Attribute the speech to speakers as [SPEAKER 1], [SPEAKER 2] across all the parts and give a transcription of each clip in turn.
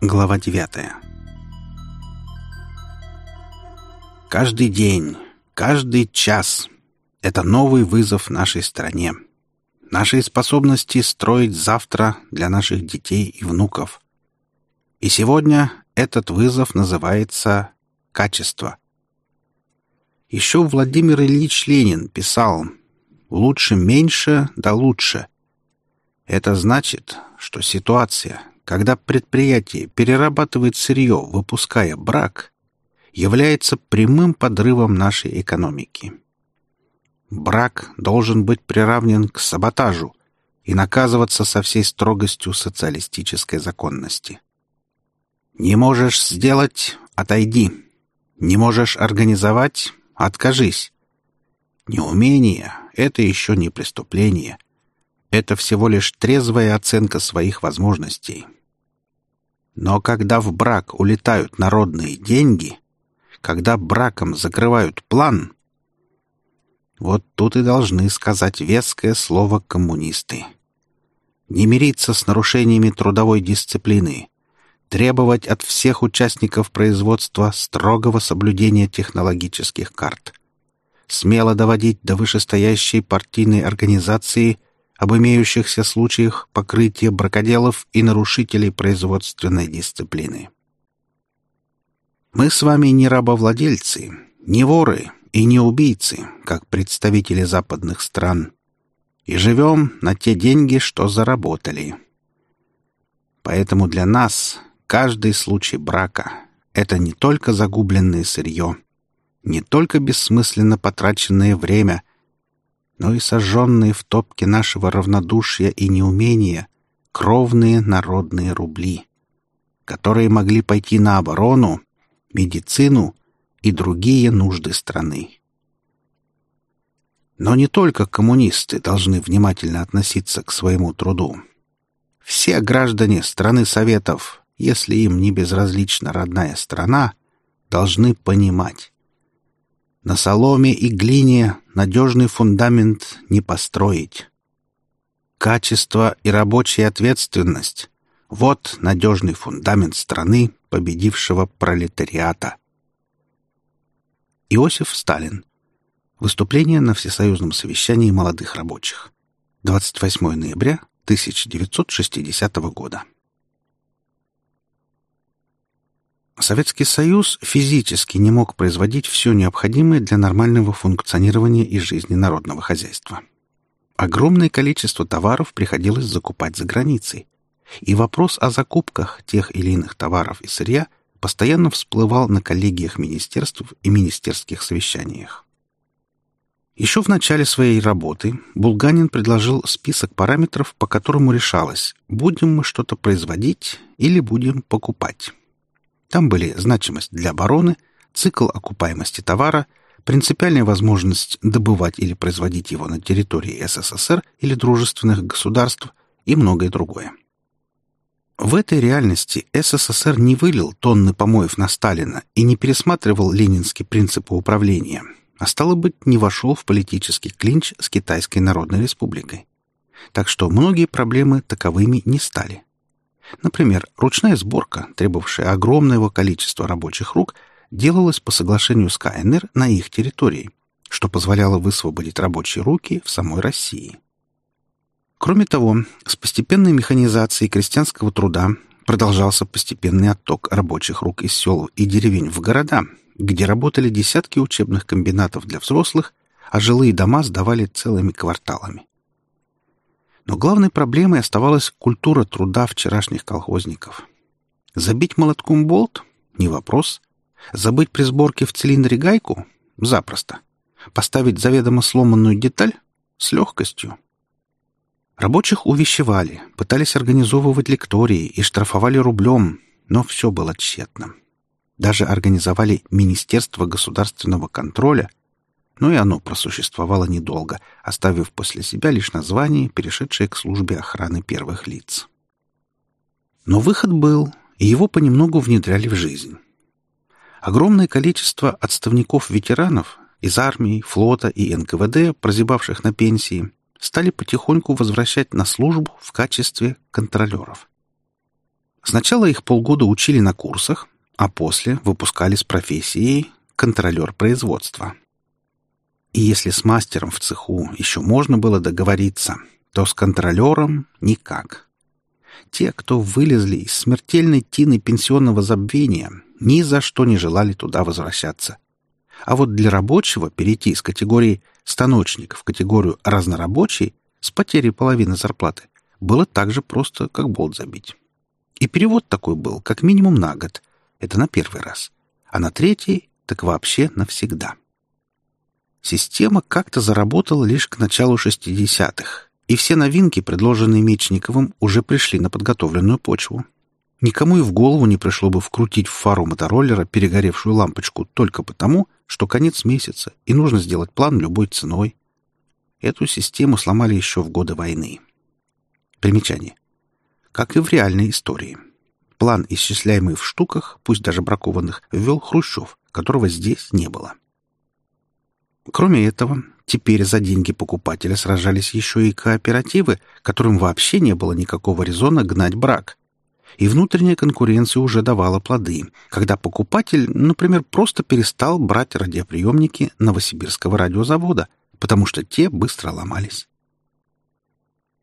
[SPEAKER 1] Глава девятая Каждый день, каждый час — это новый вызов нашей стране. Нашей способности строить завтра для наших детей и внуков. И сегодня этот вызов называется «качество». Еще Владимир Ильич Ленин писал «Лучше меньше, да лучше». Это значит, что ситуация, когда предприятие перерабатывает сырье, выпуская брак, является прямым подрывом нашей экономики. Брак должен быть приравнен к саботажу и наказываться со всей строгостью социалистической законности. Не можешь сделать — отойди. Не можешь организовать — откажись. Неумение — это еще не преступление — это всего лишь трезвая оценка своих возможностей. Но когда в брак улетают народные деньги, когда браком закрывают план, вот тут и должны сказать веское слово коммунисты. Не мириться с нарушениями трудовой дисциплины, требовать от всех участников производства строгого соблюдения технологических карт, смело доводить до вышестоящей партийной организации – об имеющихся случаях покрытия бракоделов и нарушителей производственной дисциплины. Мы с вами не рабовладельцы, не воры и не убийцы, как представители западных стран, и живем на те деньги, что заработали. Поэтому для нас каждый случай брака — это не только загубленное сырье, не только бессмысленно потраченное время — но и сожженные в топке нашего равнодушия и неумения кровные народные рубли, которые могли пойти на оборону, медицину и другие нужды страны. Но не только коммунисты должны внимательно относиться к своему труду. Все граждане страны Советов, если им не безразлична родная страна, должны понимать, на соломе и глине надежный фундамент не построить. Качество и рабочая ответственность — вот надежный фундамент страны, победившего пролетариата. Иосиф Сталин. Выступление на Всесоюзном совещании молодых рабочих. 28 ноября 1960 года. Советский Союз физически не мог производить все необходимое для нормального функционирования и жизни народного хозяйства. Огромное количество товаров приходилось закупать за границей, и вопрос о закупках тех или иных товаров и сырья постоянно всплывал на коллегиях министерств и министерских совещаниях. Еще в начале своей работы Булганин предложил список параметров, по которому решалось, будем мы что-то производить или будем покупать. Там были значимость для обороны, цикл окупаемости товара, принципиальная возможность добывать или производить его на территории СССР или дружественных государств и многое другое. В этой реальности СССР не вылил тонны помоев на Сталина и не пересматривал ленинские принципы управления, а стало быть, не вошел в политический клинч с Китайской Народной Республикой. Так что многие проблемы таковыми не стали. Например, ручная сборка, требовавшая огромного количества рабочих рук, делалась по соглашению с КНР на их территории, что позволяло высвободить рабочие руки в самой России. Кроме того, с постепенной механизацией крестьянского труда продолжался постепенный отток рабочих рук из сел и деревень в города, где работали десятки учебных комбинатов для взрослых, а жилые дома сдавали целыми кварталами. Но главной проблемой оставалась культура труда вчерашних колхозников. Забить молотком болт — не вопрос. Забыть при сборке в цилиндре гайку — запросто. Поставить заведомо сломанную деталь — с легкостью. Рабочих увещевали, пытались организовывать лектории и штрафовали рублем, но все было тщетно. Даже организовали Министерство государственного контроля — но и оно просуществовало недолго, оставив после себя лишь название, перешедшее к службе охраны первых лиц. Но выход был, и его понемногу внедряли в жизнь. Огромное количество отставников-ветеранов, из армии, флота и НКВД, прозябавших на пенсии, стали потихоньку возвращать на службу в качестве контролеров. Сначала их полгода учили на курсах, а после выпускали с профессией контролер производства. И если с мастером в цеху еще можно было договориться, то с контролером никак. Те, кто вылезли из смертельной тины пенсионного забвения, ни за что не желали туда возвращаться. А вот для рабочего перейти из категории «станочник» в категорию «разнорабочий» с потерей половины зарплаты было так же просто, как болт забить. И перевод такой был, как минимум на год. Это на первый раз. А на третий — так вообще навсегда. Система как-то заработала лишь к началу 60-х, и все новинки, предложенные Мечниковым, уже пришли на подготовленную почву. Никому и в голову не пришло бы вкрутить в фару мотороллера перегоревшую лампочку только потому, что конец месяца, и нужно сделать план любой ценой. Эту систему сломали еще в годы войны. Примечание. Как и в реальной истории. План, исчисляемый в штуках, пусть даже бракованных, ввел Хрущев, которого здесь не было. Кроме этого, теперь за деньги покупателя сражались еще и кооперативы, которым вообще не было никакого резона гнать брак. И внутренняя конкуренция уже давала плоды, когда покупатель, например, просто перестал брать радиоприемники Новосибирского радиозавода, потому что те быстро ломались.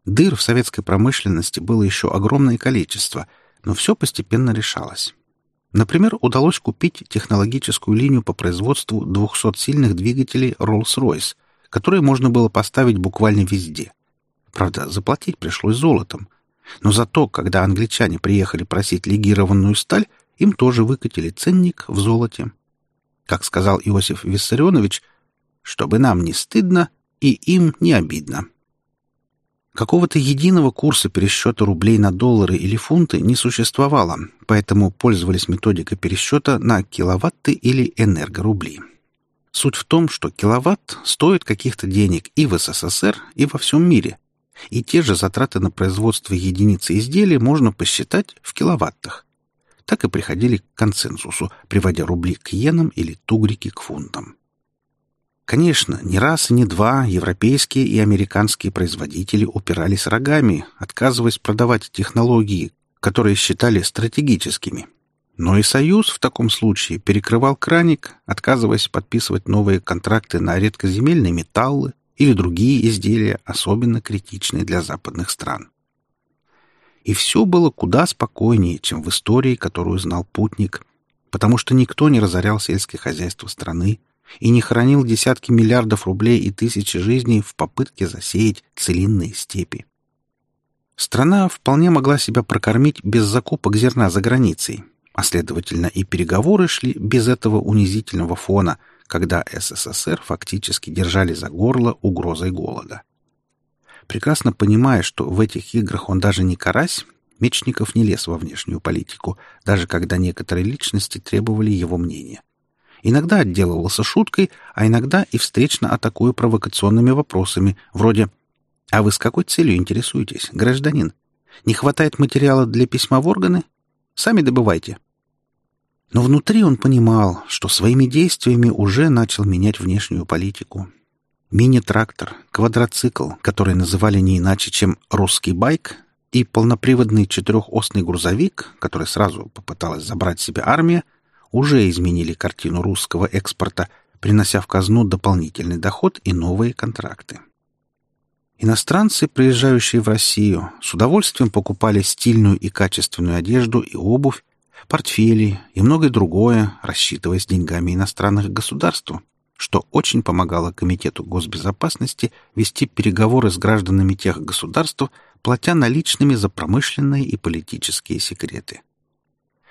[SPEAKER 1] Дыр в советской промышленности было еще огромное количество, но все постепенно решалось. Например, удалось купить технологическую линию по производству 200-сильных двигателей Rolls-Royce, которые можно было поставить буквально везде. Правда, заплатить пришлось золотом. Но зато, когда англичане приехали просить легированную сталь, им тоже выкатили ценник в золоте. Как сказал Иосиф Виссарионович, чтобы нам не стыдно и им не обидно. Какого-то единого курса пересчета рублей на доллары или фунты не существовало, поэтому пользовались методикой пересчета на киловатты или энергорубли. Суть в том, что киловатт стоит каких-то денег и в СССР, и во всем мире, и те же затраты на производство единицы изделия можно посчитать в киловаттах. Так и приходили к консенсусу, приводя рубли к иенам или тугрики к фунтам. Конечно, не раз и не два европейские и американские производители упирались рогами, отказываясь продавать технологии, которые считали стратегическими. Но и Союз в таком случае перекрывал краник, отказываясь подписывать новые контракты на редкоземельные металлы или другие изделия, особенно критичные для западных стран. И все было куда спокойнее, чем в истории, которую знал путник, потому что никто не разорял сельское хозяйство страны, и не хранил десятки миллиардов рублей и тысячи жизней в попытке засеять целинные степи. Страна вполне могла себя прокормить без закупок зерна за границей, а следовательно и переговоры шли без этого унизительного фона, когда СССР фактически держали за горло угрозой голода. Прекрасно понимая, что в этих играх он даже не карась, Мечников не лез во внешнюю политику, даже когда некоторые личности требовали его мнения. Иногда отделывался шуткой, а иногда и встречно атакуя провокационными вопросами, вроде «А вы с какой целью интересуетесь, гражданин? Не хватает материала для письма в органы? Сами добывайте». Но внутри он понимал, что своими действиями уже начал менять внешнюю политику. Мини-трактор, квадроцикл, который называли не иначе, чем «русский байк», и полноприводный четырехосный грузовик, который сразу попыталась забрать себе армия, уже изменили картину русского экспорта, принося в казну дополнительный доход и новые контракты. Иностранцы, приезжающие в Россию, с удовольствием покупали стильную и качественную одежду и обувь, портфели и многое другое, рассчитываясь деньгами иностранных государств, что очень помогало Комитету госбезопасности вести переговоры с гражданами тех государств, платя наличными за промышленные и политические секреты.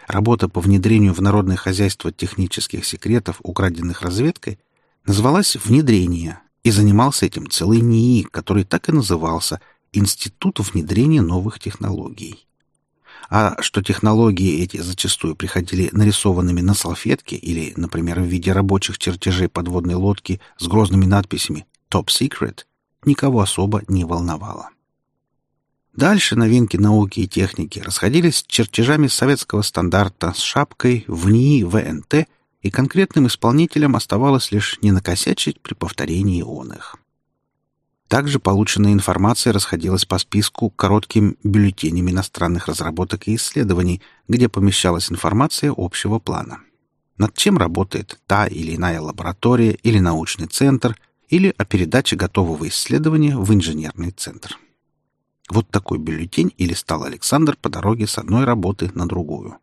[SPEAKER 1] Работа по внедрению в народное хозяйство технических секретов, украденных разведкой, называлась «Внедрение», и занимался этим целый НИИ, который так и назывался «Институт внедрения новых технологий». А что технологии эти зачастую приходили нарисованными на салфетке или, например, в виде рабочих чертежей подводной лодки с грозными надписями «Top Secret», никого особо не волновало. Дальше новинки науки и техники расходились с чертежами советского стандарта с шапкой в НИИ ВНТ и конкретным исполнителям оставалось лишь не накосячить при повторении он их. Также полученная информация расходилась по списку коротким бюллетенями иностранных разработок и исследований, где помещалась информация общего плана. Над чем работает та или иная лаборатория или научный центр, или о передаче готового исследования в инженерный центр. Вот такой бюллетень и листал Александр по дороге с одной работы на другую.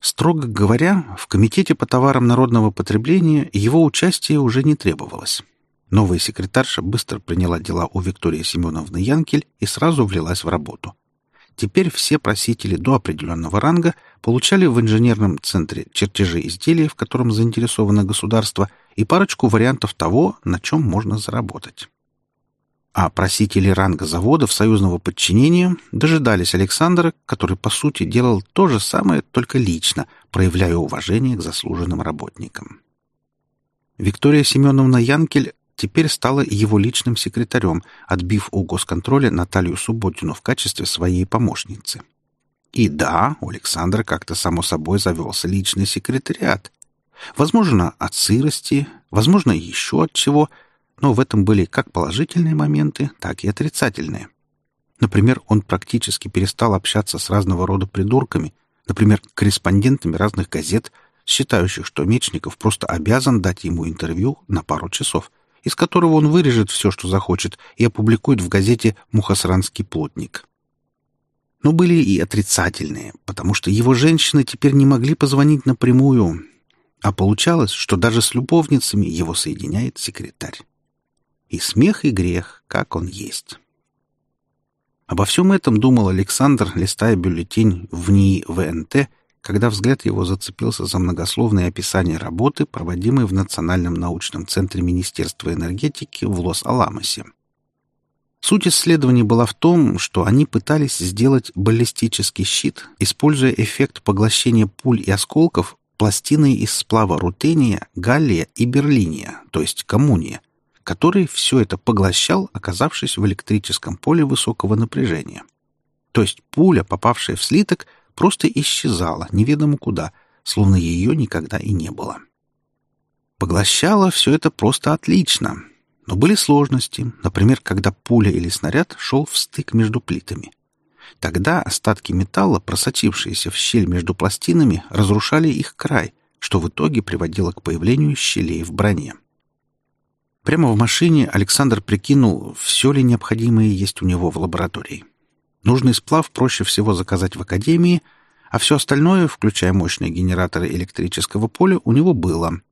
[SPEAKER 1] Строго говоря, в Комитете по товарам народного потребления его участие уже не требовалось. Новая секретарша быстро приняла дела у Виктории Семеновны Янкель и сразу влилась в работу. Теперь все просители до определенного ранга получали в инженерном центре чертежи изделия, в котором заинтересовано государство, и парочку вариантов того, на чем можно заработать. А просители ранга заводов союзного подчинения дожидались Александра, который, по сути, делал то же самое, только лично, проявляя уважение к заслуженным работникам. Виктория Семеновна Янкель теперь стала его личным секретарем, отбив у госконтроля Наталью Субботину в качестве своей помощницы. И да, у Александра как-то само собой завелся личный секретариат. Возможно, от сырости, возможно, еще от чего, но в этом были как положительные моменты, так и отрицательные. Например, он практически перестал общаться с разного рода придурками, например, корреспондентами разных газет, считающих, что Мечников просто обязан дать ему интервью на пару часов, из которого он вырежет все, что захочет, и опубликует в газете «Мухосранский плотник». Но были и отрицательные, потому что его женщины теперь не могли позвонить напрямую, а получалось, что даже с любовницами его соединяет секретарь. И смех, и грех, как он есть. Обо всем этом думал Александр, листая бюллетень в НИИ ВНТ когда взгляд его зацепился за многословное описание работы, проводимой в Национальном научном центре Министерства энергетики в Лос-Аламосе. Суть исследований была в том, что они пытались сделать баллистический щит, используя эффект поглощения пуль и осколков пластиной из сплава рутения, галлия и берлиния, то есть коммуния, который все это поглощал, оказавшись в электрическом поле высокого напряжения. То есть пуля, попавшая в слиток, просто исчезала неведомо куда, словно ее никогда и не было. Поглощало все это просто отлично, но были сложности, например, когда пуля или снаряд шел в стык между плитами. Тогда остатки металла, просочившиеся в щель между пластинами, разрушали их край, что в итоге приводило к появлению щелей в броне. Прямо в машине Александр прикинул, все ли необходимое есть у него в лаборатории. Нужный сплав проще всего заказать в академии, а все остальное, включая мощные генераторы электрического поля, у него было.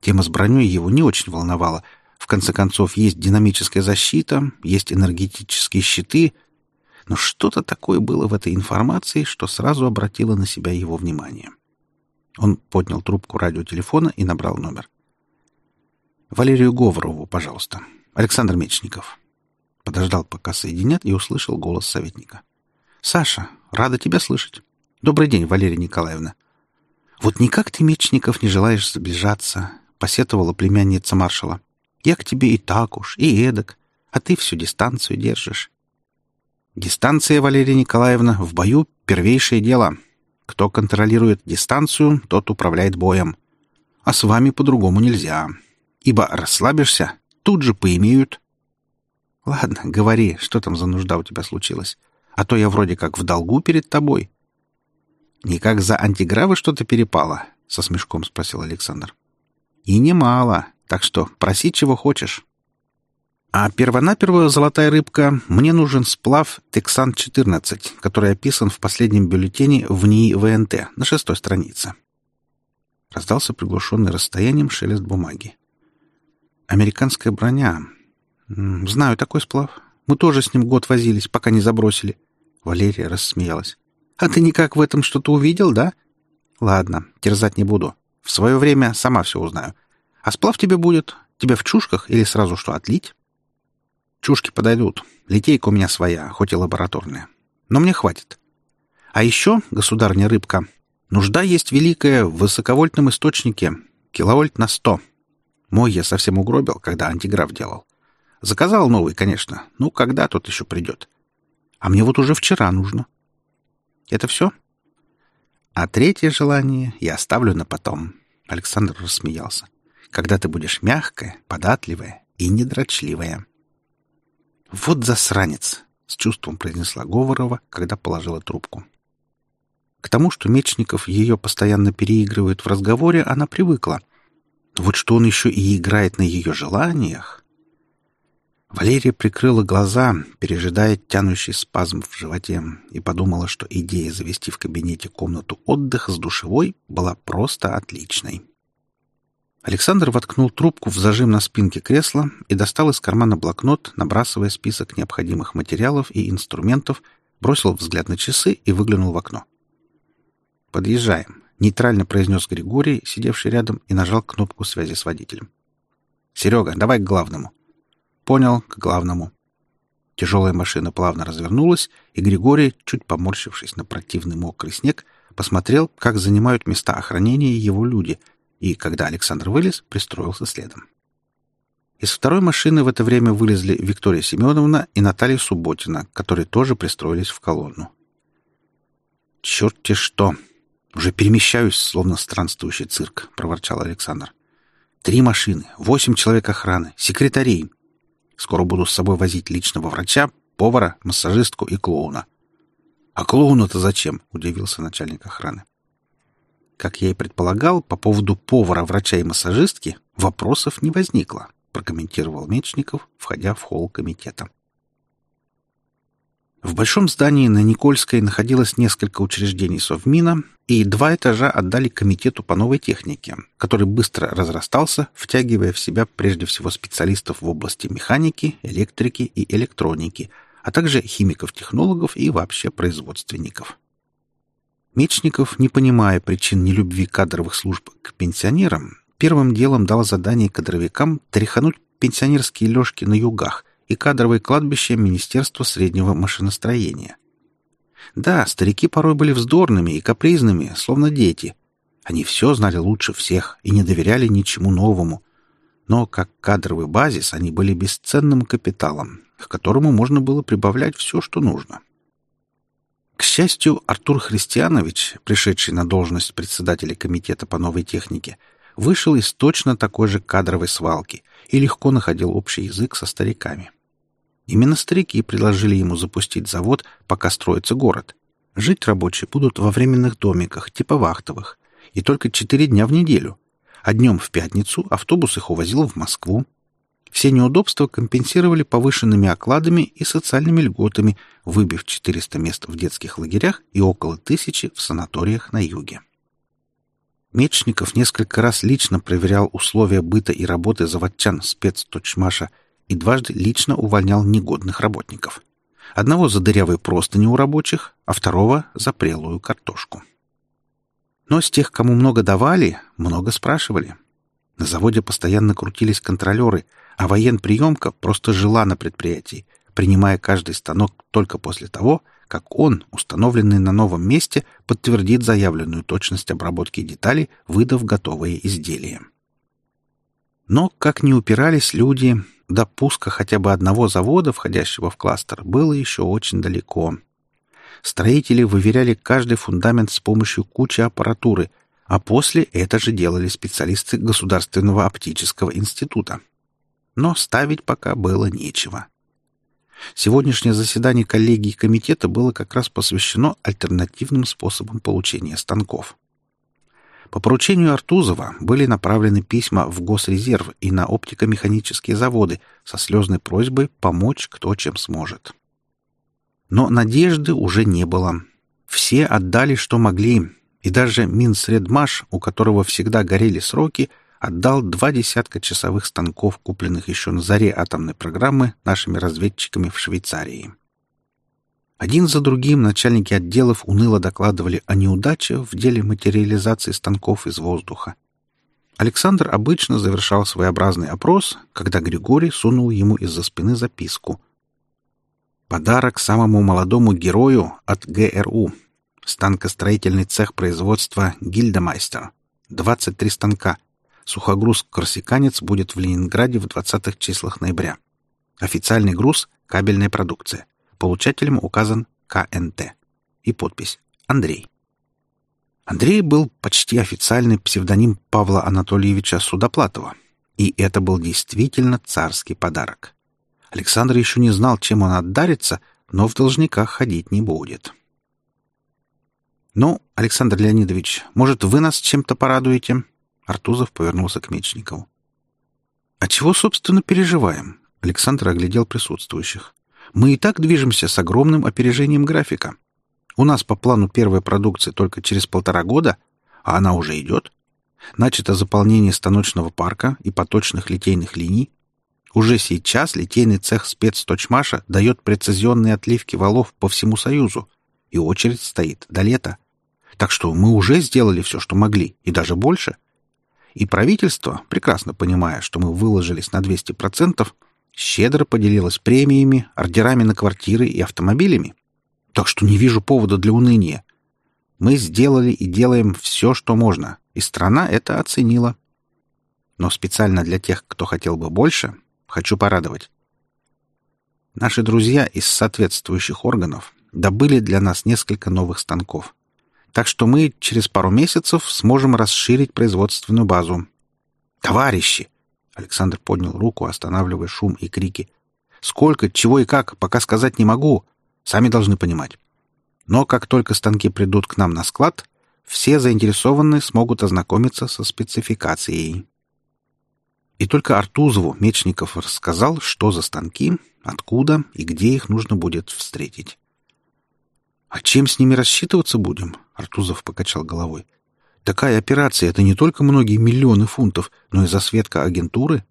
[SPEAKER 1] Тема с броней его не очень волновала. В конце концов, есть динамическая защита, есть энергетические щиты, но что-то такое было в этой информации, что сразу обратило на себя его внимание. Он поднял трубку радиотелефона и набрал номер. «Валерию Говорову, пожалуйста. Александр Мечников». Подождал, пока соединят, и услышал голос советника. «Саша, рада тебя слышать. Добрый день, Валерия Николаевна. Вот никак ты, Мечников, не желаешь сближаться», — посетовала племянница маршала. «Я к тебе и так уж, и эдак, а ты всю дистанцию держишь». «Дистанция, Валерия Николаевна, в бою — первейшее дело. Кто контролирует дистанцию, тот управляет боем. А с вами по-другому нельзя. Ибо расслабишься, тут же поимеют, Ладно, говори, что там за нужда у тебя случилась. А то я вроде как в долгу перед тобой. Никак за антигравы что-то перепало? Со смешком спросил Александр. И немало, так что проси, чего хочешь. А первонаперво, золотая рыбка, мне нужен сплав Тексан-14, который описан в последнем бюллетене в НИИ ВНТ на шестой странице. Раздался приглушенный расстоянием шелест бумаги. Американская броня. «Знаю такой сплав. Мы тоже с ним год возились, пока не забросили». Валерия рассмеялась. «А ты никак в этом что-то увидел, да?» «Ладно, терзать не буду. В свое время сама все узнаю. А сплав тебе будет? Тебе в чушках или сразу что, отлить?» «Чушки подойдут. Литейка у меня своя, хоть и лабораторная. Но мне хватит. А еще, государня рыбка, нужда есть великая в высоковольтном источнике. Киловольт на сто. Мой я совсем угробил, когда антиграф делал. Заказал новый, конечно. Ну, когда тот еще придет? А мне вот уже вчера нужно. Это все? А третье желание я оставлю на потом. Александр рассмеялся. Когда ты будешь мягкая, податливая и недрочливая. Вот засранец, с чувством произнесла Говорова, когда положила трубку. К тому, что Мечников ее постоянно переигрывает в разговоре, она привыкла. Вот что он еще и играет на ее желаниях. Валерия прикрыла глаза, пережидая тянущий спазм в животе, и подумала, что идея завести в кабинете комнату отдыха с душевой была просто отличной. Александр воткнул трубку в зажим на спинке кресла и достал из кармана блокнот, набрасывая список необходимых материалов и инструментов, бросил взгляд на часы и выглянул в окно. «Подъезжаем», — нейтрально произнес Григорий, сидевший рядом, и нажал кнопку связи с водителем. «Серега, давай к главному». Понял, к главному. Тяжелая машина плавно развернулась, и Григорий, чуть поморщившись на противный мокрый снег, посмотрел, как занимают места охранения его люди, и, когда Александр вылез, пристроился следом. Из второй машины в это время вылезли Виктория Семеновна и Наталья Субботина, которые тоже пристроились в колонну. «Черт-те что! Уже перемещаюсь, словно странствующий цирк», — проворчал Александр. «Три машины, восемь человек охраны, секретарей, Скоро буду с собой возить личного врача, повара, массажистку и клоуна. «А клоуну-то зачем?» — удивился начальник охраны. Как я и предполагал, по поводу повара, врача и массажистки вопросов не возникло, прокомментировал Мечников, входя в холл комитета. В большом здании на Никольской находилось несколько учреждений Совмина, и два этажа отдали комитету по новой технике, который быстро разрастался, втягивая в себя прежде всего специалистов в области механики, электрики и электроники, а также химиков-технологов и вообще производственников. Мечников, не понимая причин нелюбви кадровых служб к пенсионерам, первым делом дал задание кадровикам тряхануть пенсионерские лёжки на югах – и кадровое кладбище Министерства среднего машиностроения. Да, старики порой были вздорными и капризными, словно дети. Они все знали лучше всех и не доверяли ничему новому. Но как кадровый базис они были бесценным капиталом, к которому можно было прибавлять все, что нужно. К счастью, Артур Христианович, пришедший на должность председателя комитета по новой технике, вышел из точно такой же кадровой свалки и легко находил общий язык со стариками. Именно старики предложили ему запустить завод, пока строится город. Жить рабочие будут во временных домиках, типа вахтовых, и только четыре дня в неделю. А днем в пятницу автобус их увозил в Москву. Все неудобства компенсировали повышенными окладами и социальными льготами, выбив 400 мест в детских лагерях и около тысячи в санаториях на юге. Мечников несколько раз лично проверял условия быта и работы заводчан спецточмаша и дважды лично увольнял негодных работников. Одного за дырявые простыни у рабочих, а второго за прелую картошку. Но с тех, кому много давали, много спрашивали. На заводе постоянно крутились контролеры, а военприемка просто жила на предприятии, принимая каждый станок только после того, как он, установленный на новом месте, подтвердит заявленную точность обработки деталей, выдав готовые изделия. Но, как ни упирались люди, до пуска хотя бы одного завода, входящего в кластер, было еще очень далеко. Строители выверяли каждый фундамент с помощью кучи аппаратуры, а после это же делали специалисты Государственного оптического института. Но ставить пока было нечего. Сегодняшнее заседание коллегии комитета было как раз посвящено альтернативным способам получения станков. По поручению Артузова были направлены письма в Госрезерв и на оптико-механические заводы со слезной просьбой помочь кто чем сможет. Но надежды уже не было. Все отдали, что могли, и даже Минсредмаш, у которого всегда горели сроки, отдал два десятка часовых станков, купленных еще на заре атомной программы нашими разведчиками в Швейцарии. Один за другим начальники отделов уныло докладывали о неудаче в деле материализации станков из воздуха. Александр обычно завершал своеобразный опрос, когда Григорий сунул ему из-за спины записку. «Подарок самому молодому герою от ГРУ. Станкостроительный цех производства «Гильдемайстер». 23 станка. Сухогруз «Корсиканец» будет в Ленинграде в 20-х числах ноября. Официальный груз — кабельная продукция. Получателем указан КНТ. И подпись «Андрей». Андрей был почти официальный псевдоним Павла Анатольевича Судоплатова, и это был действительно царский подарок. Александр еще не знал, чем он отдарится, но в должниках ходить не будет. «Ну, Александр Леонидович, может, вы нас чем-то порадуете?» Артузов повернулся к Мечникову. «А чего, собственно, переживаем?» Александр оглядел присутствующих. «Мы и так движемся с огромным опережением графика. У нас по плану первая продукция только через полтора года, а она уже идет. Начато заполнение станочного парка и поточных литейных линий. Уже сейчас литейный цех спецточмаша дает прецизионные отливки валов по всему Союзу, и очередь стоит до лета. Так что мы уже сделали все, что могли, и даже больше. И правительство, прекрасно понимая, что мы выложились на 200%, щедро поделилось премиями, ордерами на квартиры и автомобилями. Так что не вижу повода для уныния. Мы сделали и делаем все, что можно, и страна это оценила. Но специально для тех, кто хотел бы больше, хочу порадовать. Наши друзья из соответствующих органов добыли для нас несколько новых станков. Так что мы через пару месяцев сможем расширить производственную базу. «Товарищи!» — Александр поднял руку, останавливая шум и крики. «Сколько, чего и как, пока сказать не могу. Сами должны понимать. Но как только станки придут к нам на склад, все заинтересованные смогут ознакомиться со спецификацией. И только Артузову Мечников рассказал, что за станки, откуда и где их нужно будет встретить. «А чем с ними рассчитываться будем?» — Артузов покачал головой. «Такая операция — это не только многие миллионы фунтов, но и засветка агентуры».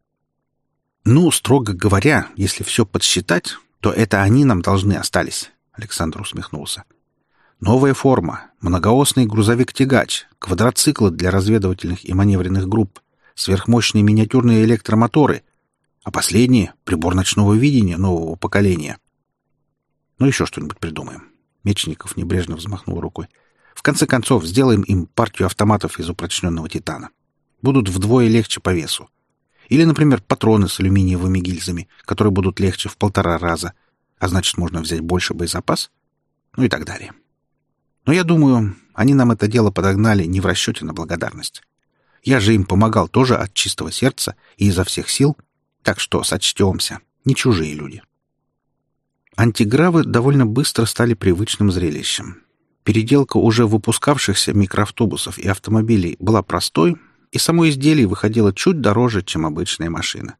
[SPEAKER 1] «Ну, строго говоря, если все подсчитать, то это они нам должны остались», — Александр усмехнулся. «Новая форма, многоосный грузовик-тягач, квадроциклы для разведывательных и маневренных групп, сверхмощные миниатюрные электромоторы, а последние — прибор ночного видения нового поколения. Ну, еще что-нибудь придумаем». Мечников небрежно взмахнул рукой. «В конце концов, сделаем им партию автоматов из упрочненного титана. Будут вдвое легче по весу. Или, например, патроны с алюминиевыми гильзами, которые будут легче в полтора раза, а значит, можно взять больше боезапас, ну и так далее. Но я думаю, они нам это дело подогнали не в расчете на благодарность. Я же им помогал тоже от чистого сердца и изо всех сил, так что сочтемся, не чужие люди. Антигравы довольно быстро стали привычным зрелищем. Переделка уже выпускавшихся микроавтобусов и автомобилей была простой, и само изделие выходило чуть дороже, чем обычная машина.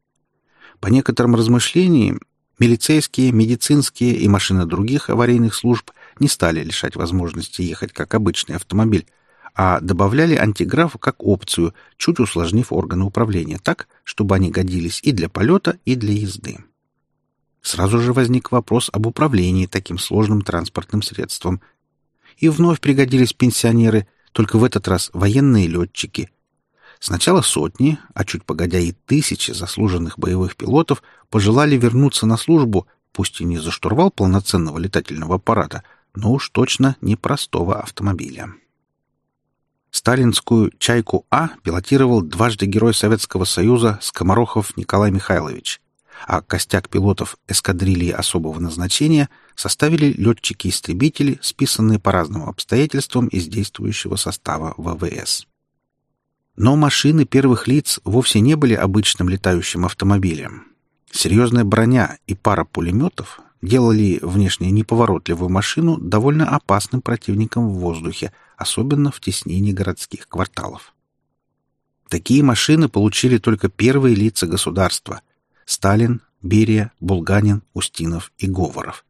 [SPEAKER 1] По некоторым размышлениям, милицейские, медицинские и машины других аварийных служб не стали лишать возможности ехать как обычный автомобиль, а добавляли антиграф как опцию, чуть усложнив органы управления так, чтобы они годились и для полета, и для езды. Сразу же возник вопрос об управлении таким сложным транспортным средством. И вновь пригодились пенсионеры, только в этот раз военные летчики. Сначала сотни, а чуть погодя и тысячи заслуженных боевых пилотов пожелали вернуться на службу, пусть и не за штурвал полноценного летательного аппарата, но уж точно не простого автомобиля. Сталинскую «Чайку-А» пилотировал дважды Герой Советского Союза Скоморохов Николай Михайлович а костяк пилотов эскадрильи особого назначения составили летчики-истребители, списанные по разным обстоятельствам из действующего состава ВВС. Но машины первых лиц вовсе не были обычным летающим автомобилем. Серьезная броня и пара пулеметов делали внешне неповоротливую машину довольно опасным противником в воздухе, особенно в теснении городских кварталов. Такие машины получили только первые лица государства — Сталин, Берия, Булганин, Устинов и Говоров.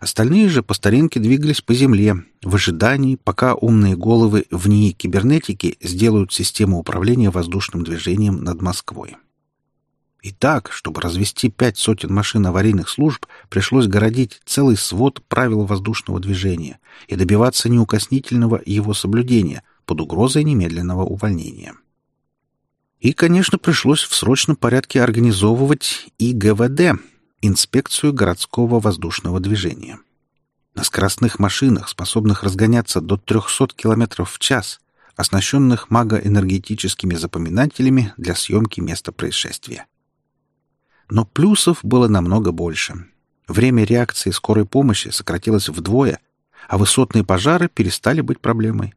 [SPEAKER 1] Остальные же по старинке двигались по земле, в ожидании, пока умные головы в НИИ кибернетики сделают систему управления воздушным движением над Москвой. И так, чтобы развести пять сотен машин аварийных служб, пришлось городить целый свод правил воздушного движения и добиваться неукоснительного его соблюдения под угрозой немедленного увольнения. И, конечно, пришлось в срочном порядке организовывать ИГВД — инспекцию городского воздушного движения. На скоростных машинах, способных разгоняться до 300 км в час, оснащенных магоэнергетическими запоминателями для съемки места происшествия. Но плюсов было намного больше. Время реакции скорой помощи сократилось вдвое, а высотные пожары перестали быть проблемой.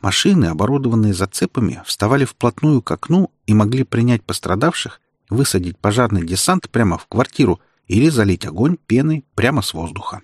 [SPEAKER 1] Машины, оборудованные зацепами, вставали вплотную к окну и могли принять пострадавших, высадить пожарный десант прямо в квартиру или залить огонь пеной прямо с воздуха.